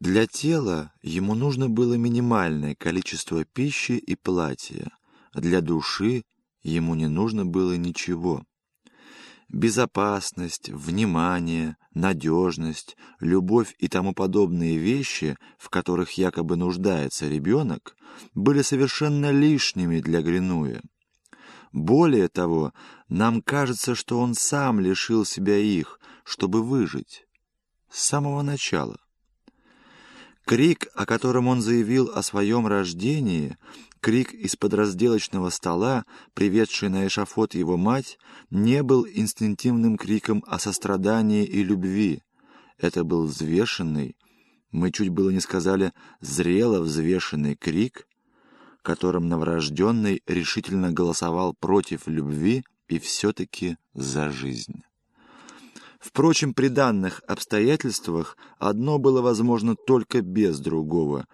Для тела ему нужно было минимальное количество пищи и платья, для души ему не нужно было ничего. Безопасность, внимание, надежность, любовь и тому подобные вещи, в которых якобы нуждается ребенок, были совершенно лишними для Гринуя. Более того, нам кажется, что он сам лишил себя их, чтобы выжить. С самого начала. Крик, о котором он заявил о своем рождении, крик из-под разделочного стола, приведший на эшафот его мать, не был инстинктивным криком о сострадании и любви. Это был взвешенный, мы чуть было не сказали зрело взвешенный крик, которым новорожденный решительно голосовал против любви и все-таки за жизнь. Впрочем, при данных обстоятельствах одно было возможно только без другого.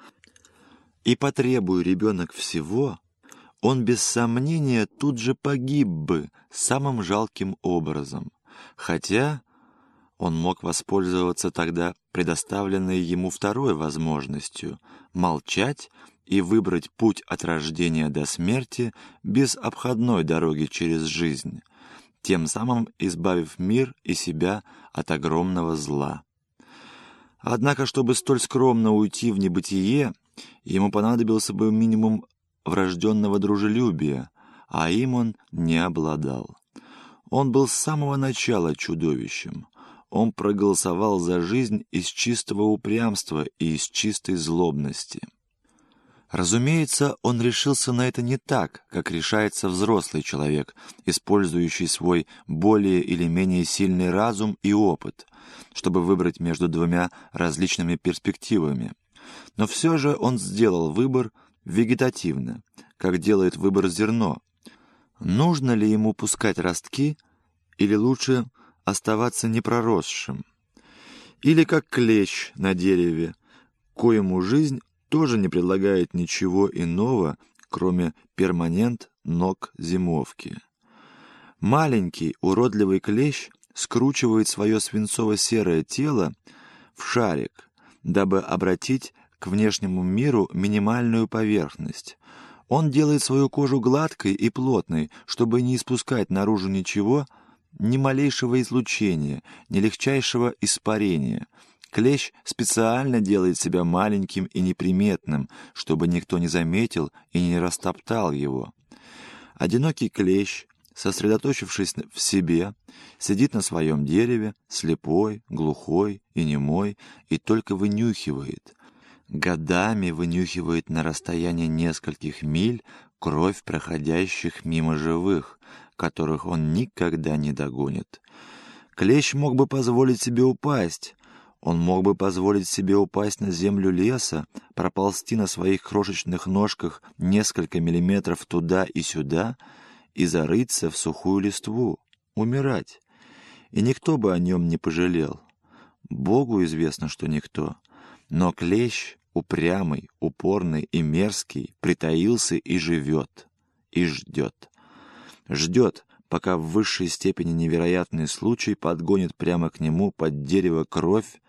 И потребуя ребенок всего, он без сомнения тут же погиб бы самым жалким образом, хотя он мог воспользоваться тогда предоставленной ему второй возможностью — молчать и выбрать путь от рождения до смерти без обходной дороги через жизнь, тем самым избавив мир и себя от огромного зла. Однако, чтобы столь скромно уйти в небытие, ему понадобился бы минимум врожденного дружелюбия, а им он не обладал. Он был с самого начала чудовищем. Он проголосовал за жизнь из чистого упрямства и из чистой злобности. Разумеется, он решился на это не так, как решается взрослый человек, использующий свой более или менее сильный разум и опыт, чтобы выбрать между двумя различными перспективами. Но все же он сделал выбор вегетативно, как делает выбор зерно. Нужно ли ему пускать ростки или лучше оставаться непроросшим? Или как клещ на дереве, коему жизнь тоже не предлагает ничего иного, кроме перманент ног зимовки. Маленький уродливый клещ скручивает свое свинцово-серое тело в шарик, дабы обратить к внешнему миру минимальную поверхность. Он делает свою кожу гладкой и плотной, чтобы не испускать наружу ничего, ни малейшего излучения, ни легчайшего испарения — Клещ специально делает себя маленьким и неприметным, чтобы никто не заметил и не растоптал его. Одинокий клещ, сосредоточившись в себе, сидит на своем дереве, слепой, глухой и немой, и только вынюхивает. Годами вынюхивает на расстоянии нескольких миль кровь проходящих мимо живых, которых он никогда не догонит. Клещ мог бы позволить себе упасть, он мог бы позволить себе упасть на землю леса, проползти на своих крошечных ножках несколько миллиметров туда и сюда и зарыться в сухую листву, умирать. И никто бы о нем не пожалел. Богу известно, что никто. Но клещ, упрямый, упорный и мерзкий, притаился и живет, и ждет. Ждет, пока в высшей степени невероятный случай подгонит прямо к нему под дерево кровь,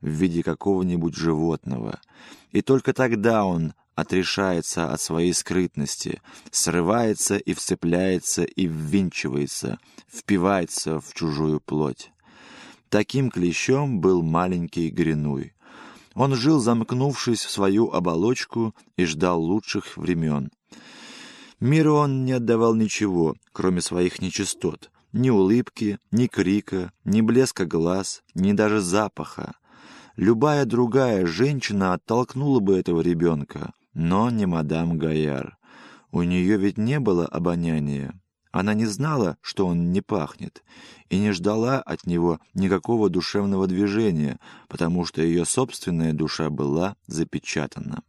в виде какого-нибудь животного. И только тогда он отрешается от своей скрытности, срывается и вцепляется и ввинчивается, впивается в чужую плоть. Таким клещом был маленький Гринуй. Он жил, замкнувшись в свою оболочку, и ждал лучших времен. Миру он не отдавал ничего, кроме своих нечистот. Ни улыбки, ни крика, ни блеска глаз, ни даже запаха. Любая другая женщина оттолкнула бы этого ребенка, но не мадам Гаяр. У нее ведь не было обоняния. Она не знала, что он не пахнет, и не ждала от него никакого душевного движения, потому что ее собственная душа была запечатана.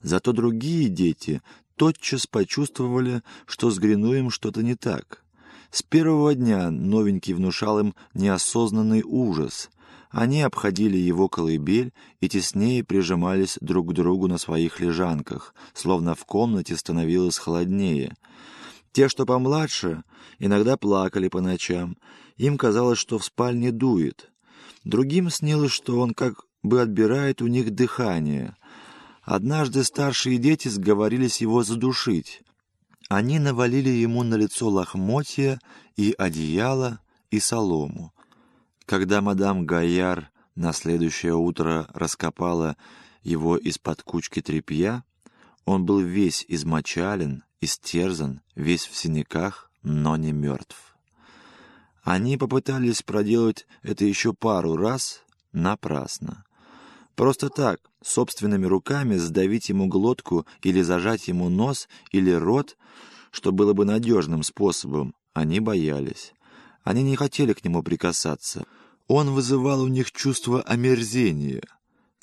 Зато другие дети тотчас почувствовали, что с Гринуем что-то не так. С первого дня новенький внушал им неосознанный ужас, они обходили его колыбель и теснее прижимались друг к другу на своих лежанках, словно в комнате становилось холоднее. Те, что помладше, иногда плакали по ночам. Им казалось, что в спальне дует. Другим снилось, что он как бы отбирает у них дыхание. Однажды старшие дети сговорились его задушить. Они навалили ему на лицо лохмотья и одеяло, и солому. Когда мадам Гайяр на следующее утро раскопала его из-под кучки тряпья, он был весь измочален, истерзан, весь в синяках, но не мертв. Они попытались проделать это еще пару раз, напрасно. Просто так, собственными руками сдавить ему глотку или зажать ему нос или рот, что было бы надежным способом, они боялись. Они не хотели к нему прикасаться. Он вызывал у них чувство омерзения,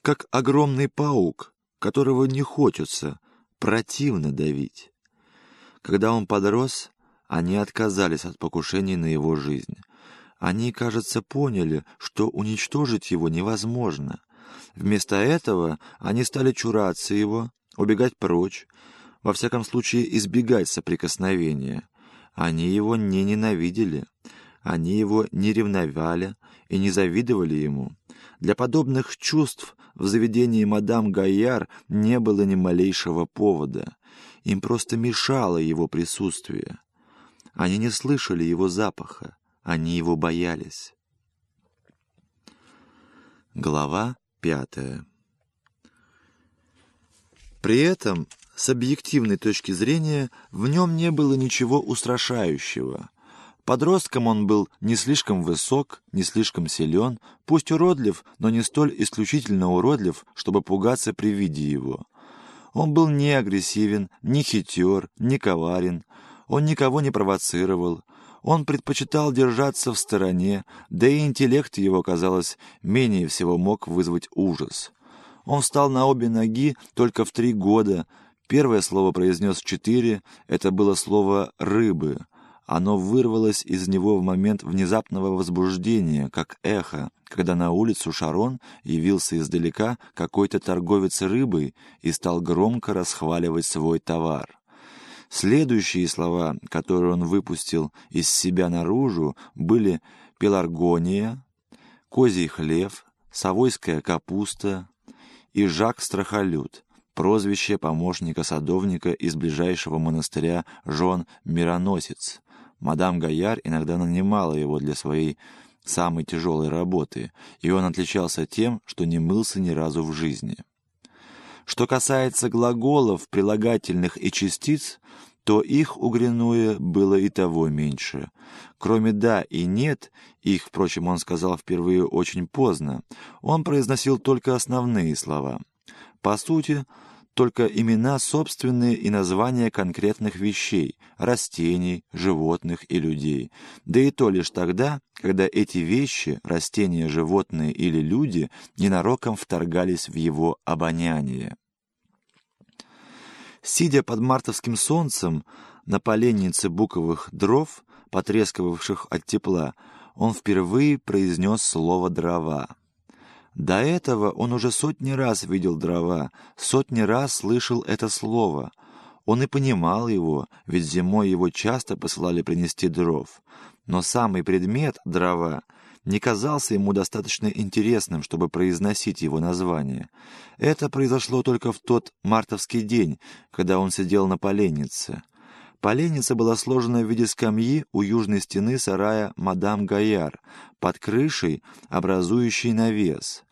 как огромный паук, которого не хочется, противно давить. Когда он подрос, они отказались от покушений на его жизнь. Они, кажется, поняли, что уничтожить его невозможно. Вместо этого они стали чураться его, убегать прочь, во всяком случае избегать соприкосновения. Они его не ненавидели. Они его не ревновали и не завидовали ему. Для подобных чувств в заведении мадам Гайяр не было ни малейшего повода. Им просто мешало его присутствие. Они не слышали его запаха, они его боялись. Глава пятая При этом, с объективной точки зрения, в нем не было ничего устрашающего. Подростком он был не слишком высок, не слишком силен, пусть уродлив, но не столь исключительно уродлив, чтобы пугаться при виде его. Он был не агрессивен, не хитер, не коварен, он никого не провоцировал, он предпочитал держаться в стороне, да и интеллект его, казалось, менее всего мог вызвать ужас. Он встал на обе ноги только в три года, первое слово произнес в четыре, это было слово «рыбы», оно вырвалось из него в момент внезапного возбуждения, как эхо, когда на улицу Шарон явился издалека какой-то торговец рыбой и стал громко расхваливать свой товар. Следующие слова, которые он выпустил из себя наружу, были «пеларгония», «козий хлев», «совойская капуста» и «жак страхолюд», прозвище помощника садовника из ближайшего монастыря Жон Мироносец. Мадам Гаяр иногда нанимала его для своей самой тяжелой работы, и он отличался тем, что не мылся ни разу в жизни. Что касается глаголов, прилагательных и частиц, то их у Гринуя было и того меньше. Кроме «да» и «нет», их, впрочем, он сказал впервые очень поздно, он произносил только основные слова. По сути, только имена собственные и названия конкретных вещей, растений, животных и людей. Да и то лишь тогда, когда эти вещи, растения, животные или люди ненароком вторгались в его обоняние. Сидя под мартовским солнцем на поленнице буковых дров, потрескивавших от тепла, он впервые произнес слово «дрова». До этого он уже сотни раз видел дрова, сотни раз слышал это слово. Он и понимал его, ведь зимой его часто посылали принести дров. Но самый предмет — дрова — не казался ему достаточно интересным, чтобы произносить его название. Это произошло только в тот мартовский день, когда он сидел на поленнице. Поленница была сложена в виде скамьи у южной стены сарая мадам Гаяр, под крышей, образующей навес.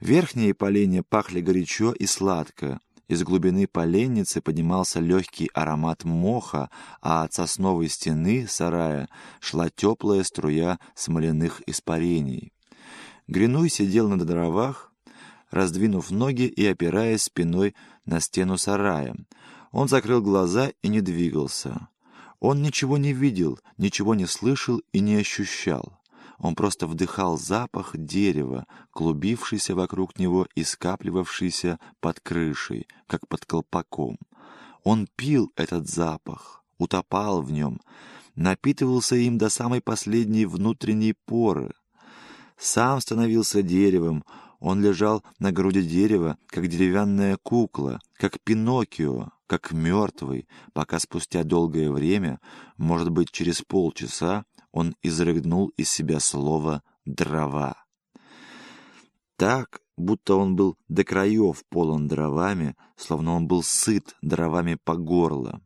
Верхние поленья пахли горячо и сладко. Из глубины поленницы поднимался легкий аромат моха, а от сосновой стены сарая шла теплая струя смоляных испарений. Гринуй сидел на дровах, раздвинув ноги и опираясь спиной на стену сарая. Он закрыл глаза и не двигался. Он ничего не видел, ничего не слышал и не ощущал. Он просто вдыхал запах дерева, клубившийся вокруг него и скапливавшийся под крышей, как под колпаком. Он пил этот запах, утопал в нем, напитывался им до самой последней внутренней поры. Сам становился деревом, он лежал на груди дерева, как деревянная кукла, как Пиноккио, как мертвый, пока спустя долгое время, может быть, через полчаса, он изрыгнул из себя слово «дрова». Так будто он был до краев полон дровами, словно он был сыт дровами по горло.